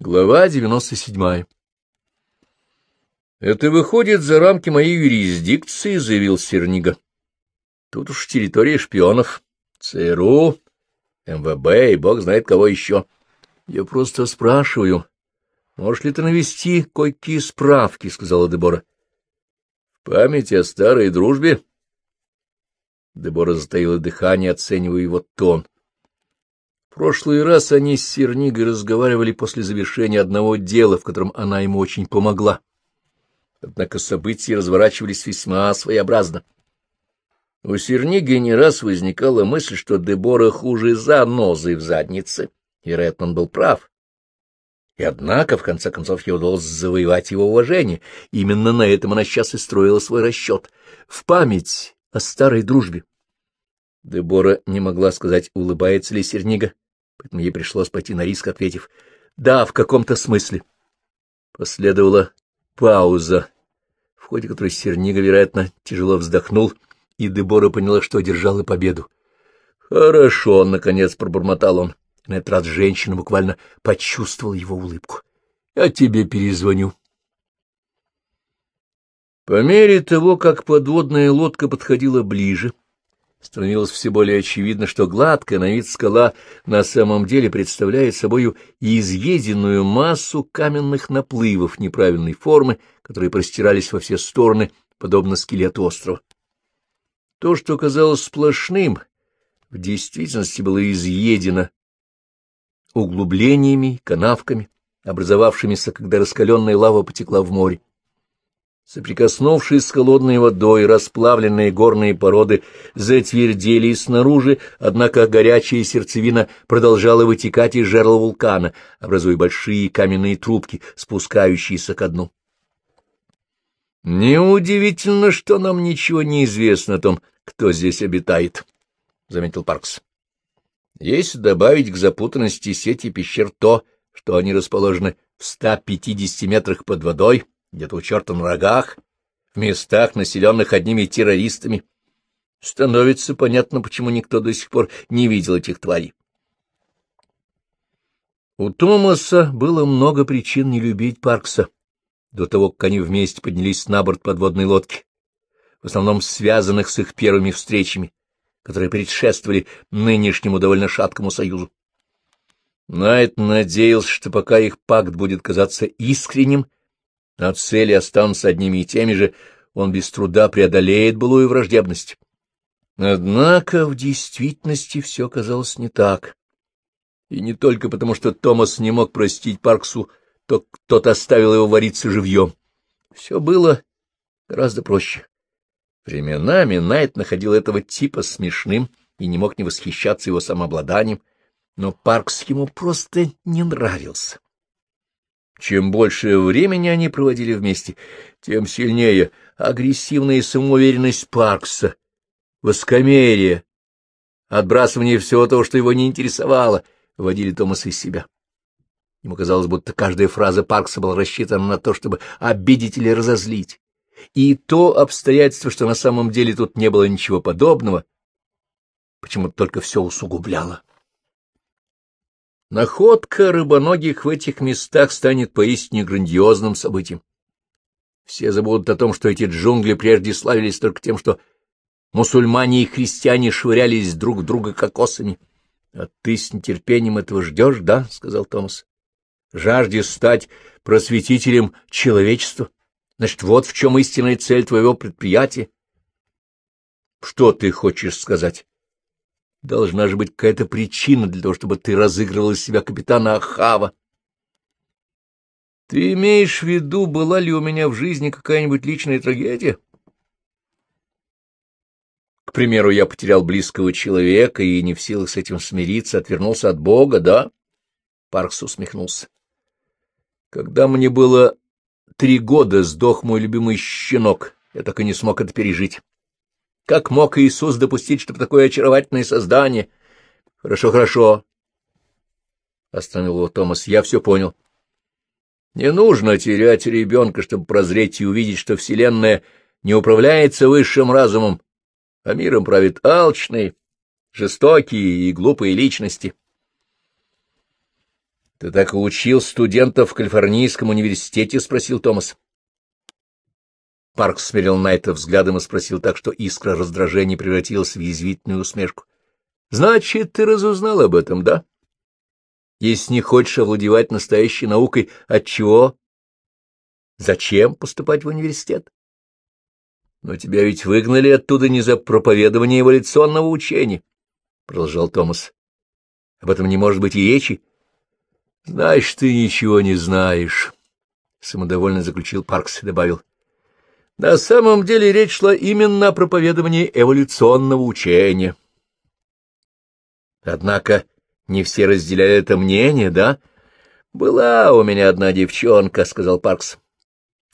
Глава 97. «Это выходит за рамки моей юрисдикции», — заявил Сернига. «Тут уж территория шпионов. ЦРУ, МВБ и бог знает кого еще. Я просто спрашиваю, можешь ли ты навести кое-какие справки?» — сказала Дебора. «В память о старой дружбе?» Дебора затаила дыхание, оценивая его тон. Прошлый раз они с Сернигой разговаривали после завершения одного дела, в котором она ему очень помогла. Однако события разворачивались весьма своеобразно. У Серниги не раз возникала мысль, что Дебора хуже занозы в заднице. Вероятно, он был прав. И однако, в конце концов, ей удалось завоевать его уважение. Именно на этом она сейчас и строила свой расчет. В память о старой дружбе. Дебора не могла сказать, улыбается ли Сернига поэтому ей пришлось пойти на риск, ответив «да, в каком-то смысле». Последовала пауза, в ходе которой Сернига, вероятно, тяжело вздохнул, и Дебора поняла, что одержала победу. «Хорошо», — наконец пробормотал он. На этот раз женщина буквально почувствовала его улыбку. «Я тебе перезвоню». По мере того, как подводная лодка подходила ближе, — становилось все более очевидно, что гладкая на вид скала на самом деле представляет собою изъеденную массу каменных наплывов неправильной формы, которые простирались во все стороны, подобно скелету острова. То, что казалось сплошным, в действительности было изъедено углублениями, канавками, образовавшимися, когда раскаленная лава потекла в море. Соприкоснувшись с холодной водой, расплавленные горные породы затвердели снаружи, однако горячая сердцевина продолжала вытекать из жерла вулкана, образуя большие каменные трубки, спускающиеся ко дну. «Неудивительно, что нам ничего не известно о том, кто здесь обитает», — заметил Паркс. «Если добавить к запутанности сети пещер то, что они расположены в 150 метрах под водой, — где-то у черта на рогах, в местах, населенных одними террористами. Становится понятно, почему никто до сих пор не видел этих тварей. У Томаса было много причин не любить Паркса до того, как они вместе поднялись на борт подводной лодки, в основном связанных с их первыми встречами, которые предшествовали нынешнему довольно шаткому союзу. Найт надеялся, что пока их пакт будет казаться искренним, а цели останутся одними и теми же, он без труда преодолеет былую враждебность. Однако в действительности все казалось не так. И не только потому, что Томас не мог простить Парксу, то кто-то оставил его вариться живьем. Все было гораздо проще. Временами Найт находил этого типа смешным и не мог не восхищаться его самообладанием, но Паркс ему просто не нравился. Чем больше времени они проводили вместе, тем сильнее агрессивная самоуверенность Паркса, воскомерие, отбрасывание всего того, что его не интересовало, вводили Томаса из себя. Ему казалось, будто каждая фраза Паркса была рассчитана на то, чтобы обидеть или разозлить. И то обстоятельство, что на самом деле тут не было ничего подобного, почему-то только все усугубляло. Находка рыбоногих в этих местах станет поистине грандиозным событием. Все забудут о том, что эти джунгли прежде славились только тем, что мусульмане и христиане швырялись друг в друга кокосами. — А ты с нетерпением этого ждешь, да? — сказал Томас. — Жаждешь стать просветителем человечества? Значит, вот в чем истинная цель твоего предприятия. — Что ты хочешь сказать? Должна же быть какая-то причина для того, чтобы ты разыгрывал из себя капитана Ахава. Ты имеешь в виду, была ли у меня в жизни какая-нибудь личная трагедия? К примеру, я потерял близкого человека и, не в силах с этим смириться, отвернулся от Бога, да? Паркс усмехнулся. Когда мне было три года, сдох мой любимый щенок. Я так и не смог это пережить. Как мог Иисус допустить, чтобы такое очаровательное создание? Хорошо, хорошо. Остановил его Томас. Я все понял. Не нужно терять ребенка, чтобы прозреть и увидеть, что Вселенная не управляется высшим разумом, а миром правит алчные, жестокие и глупые личности. — Ты так учил студентов в Калифорнийском университете? — спросил Томас. Парк смирил Найта взглядом и спросил так, что искра раздражения превратилась в язвительную усмешку. — Значит, ты разузнал об этом, да? Если не хочешь овладевать настоящей наукой, отчего? Зачем поступать в университет? Но тебя ведь выгнали оттуда не за проповедование эволюционного учения, — продолжал Томас. Об этом не может быть и речи. — Знаешь, ты ничего не знаешь, — самодовольно заключил Паркс и добавил. — на самом деле речь шла именно о проповедовании эволюционного учения. Однако не все разделяли это мнение, да? Была у меня одна девчонка, — сказал Паркс.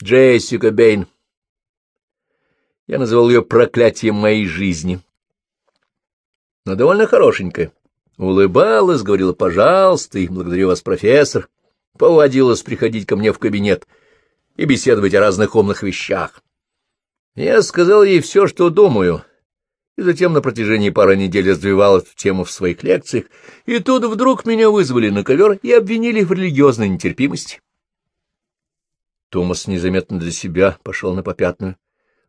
Джессика Бейн. Я называл ее проклятием моей жизни. Но довольно хорошенькая. Улыбалась, говорила «пожалуйста» и «благодарю вас, профессор». Поводилась приходить ко мне в кабинет и беседовать о разных умных вещах. Я сказал ей все, что думаю, и затем на протяжении пары недель развивал эту тему в своих лекциях, и тут вдруг меня вызвали на ковер и обвинили в религиозной нетерпимости. Томас незаметно для себя пошел на попятную.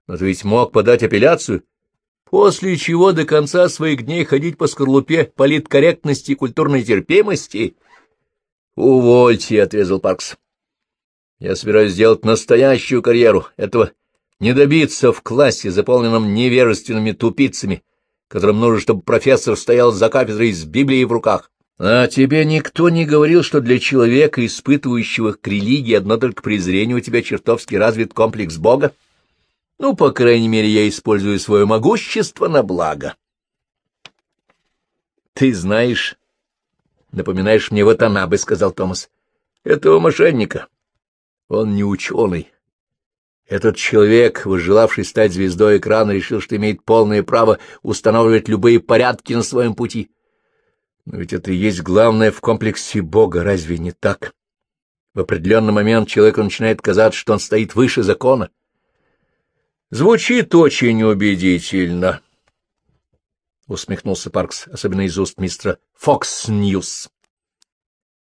Но ты ведь мог подать апелляцию, после чего до конца своих дней ходить по скорлупе политкорректности и культурной терпимости. — Увольте, — отрезал Паркс. — Я собираюсь сделать настоящую карьеру. Этого не добиться в классе, заполненном невежественными тупицами, которым нужно, чтобы профессор стоял за кафедрой с Библией в руках. А тебе никто не говорил, что для человека, испытывающего к религии одно только презрение, у тебя чертовски развит комплекс Бога? Ну, по крайней мере, я использую свое могущество на благо. Ты знаешь, напоминаешь мне вот она бы, — сказал Томас, — этого мошенника. Он не ученый, этот человек, возжелавший стать звездой экрана, решил, что имеет полное право устанавливать любые порядки на своем пути. Но ведь это и есть главное в комплексе Бога, разве не так? В определенный момент человеку начинает казаться, что он стоит выше закона. Звучит очень убедительно, — усмехнулся Паркс, особенно из уст мистера Fox News.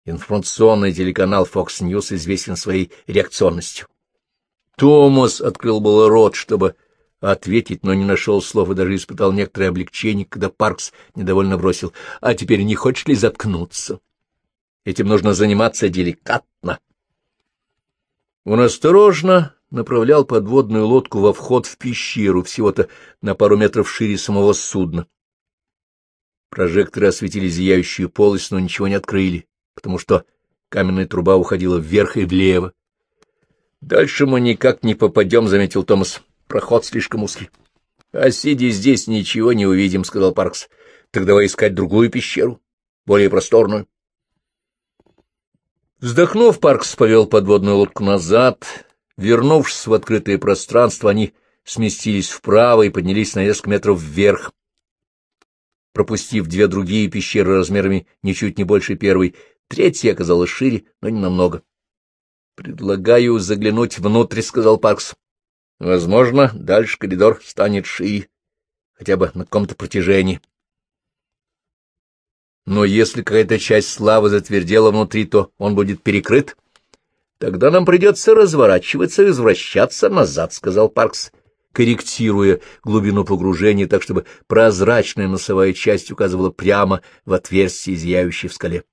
Информационный телеканал Fox News известен своей реакционностью. Томас открыл было рот, чтобы ответить, но не нашел слов и даже испытал некоторое облегчение, когда Паркс недовольно бросил. — А теперь не хочешь ли заткнуться? Этим нужно заниматься деликатно. Он осторожно направлял подводную лодку во вход в пещеру, всего-то на пару метров шире самого судна. Прожекторы осветили зияющую полость, но ничего не открыли, потому что каменная труба уходила вверх и влево, Дальше мы никак не попадем, — заметил Томас. Проход слишком узкий. — А сидя здесь, ничего не увидим, — сказал Паркс. — Так давай искать другую пещеру, более просторную. Вздохнув, Паркс повел подводную лодку назад. Вернувшись в открытое пространство, они сместились вправо и поднялись на несколько метров вверх. Пропустив две другие пещеры размерами ничуть не больше первой, третья оказалась шире, но не намного. — Предлагаю заглянуть внутрь, — сказал Паркс. — Возможно, дальше коридор станет шире, хотя бы на каком-то протяжении. Но если какая-то часть славы затвердела внутри, то он будет перекрыт. Тогда нам придется разворачиваться и возвращаться назад, — сказал Паркс, корректируя глубину погружения так, чтобы прозрачная носовая часть указывала прямо в отверстие, зияющее в скале.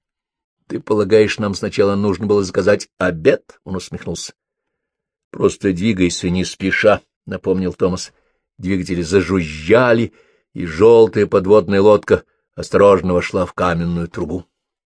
Ты полагаешь, нам сначала нужно было заказать обед? Он усмехнулся. — Просто двигайся не спеша, — напомнил Томас. Двигатели зажужжали, и желтая подводная лодка осторожно вошла в каменную трубу.